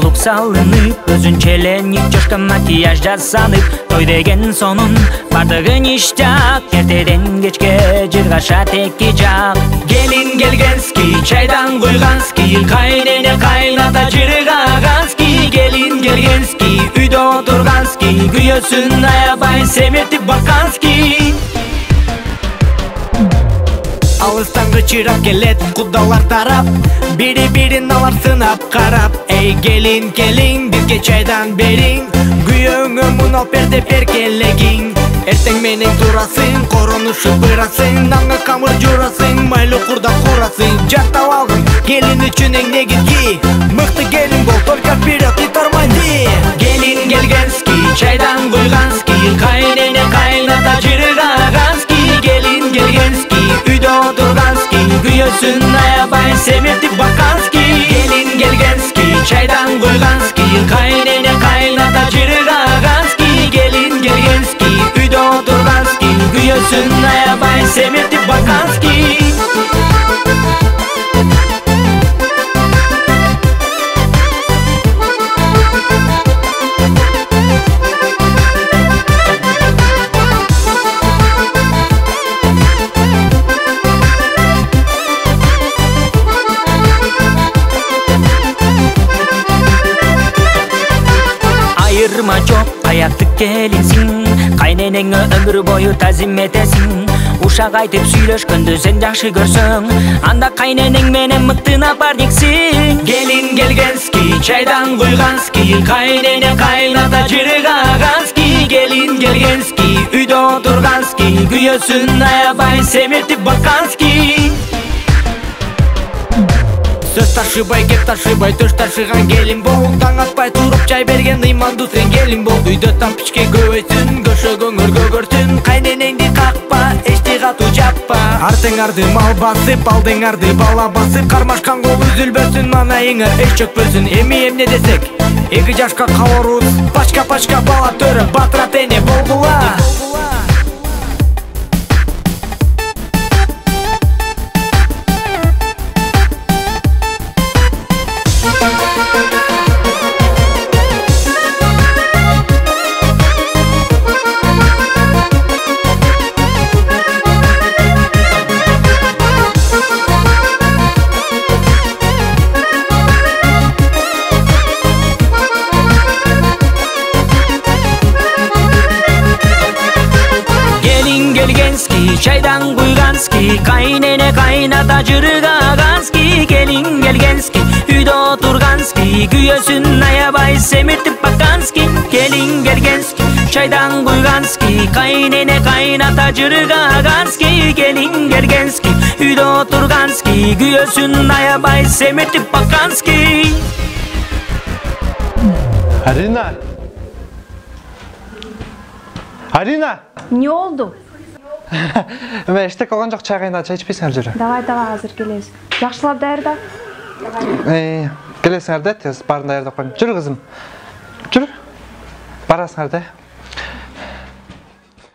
салынып өзүнчөленип жошкон макияж жасанып той деген сонун бардыгы ништяк эртеден кечке жыргаша теки жак келин келгенский чайдан куйганский кайнене кайната жыргаганский келин келгенский үйдө отурганский күйөөсүн аябай семиртип бакканский алыстан кычырап келет кудалар тарап. Бири бирин алар сынап карап эй келин келиң бизге чайдан бериң күйөөңө мун алып бер деп эркелегиң эртең менен турасың коронушуп ырасың нанга камыр жуурасың майлуу курда курасың жаттап алдым келин үчүн эң негизги мыкты келин бол отурганский күйөөсүн аябай семиртип бакканский келин келгенский чайдан куйганский кайнене кайната жыргаганский келин келгенский үйдө отурганский күйөөсүн аябай семиртип бакканский айырма жок каяктык келинсиң кайненеңе өмүр бою тазим этесиң ушак айтып сүйлөшкөндү сен жакшы көрсөң анда кайненең менен мыкты напарниксиң келин келгенский чайдан куйганский кайнене кайната жыргаганский келин келгенский үйдө отурганский күйөөсүн аябай семиртип бакканский ташыбай кеп ташыбай төш ташыган келин бол. Таң атпай туруп чай берген ыймандуу сен келин бол. Үйдө тампичке көбөйсүн көшө көңүл көгөрсүн кайненеңди какпа эчти катуу жаппа. Артыңарды мал басып алдыңарды бала басып. Кармашкан кол үзүлбөсүн маанайыңар эч чөкпөсүн эми эмне десек? Эки жашка калорубуз пачка пачка бала төрө батырат эне Belgenski, çaydan Guiganski Kaynene kaynata cırga Ganski Gelin Gelgenski Hüdo Turganski Güyösün Ayabay Semirtip Bakanski Gelin Gelgenski Çaydan Guiganski Kaynene kaynata cırga Ganski Gelin Gelgenski Hüdo Turganski Güyösün Ayabay Semirtip Bakanski. Harina. Harina. Ne oldu? Эштек калган жок чай кайнап чай ичпейсиңер жүрө. давай давай азыр келебиз жакшылап даярда Э, келесиңер да тез баарын даярдап коеюн. Жүр кызым. Жүр. Барасыңар да.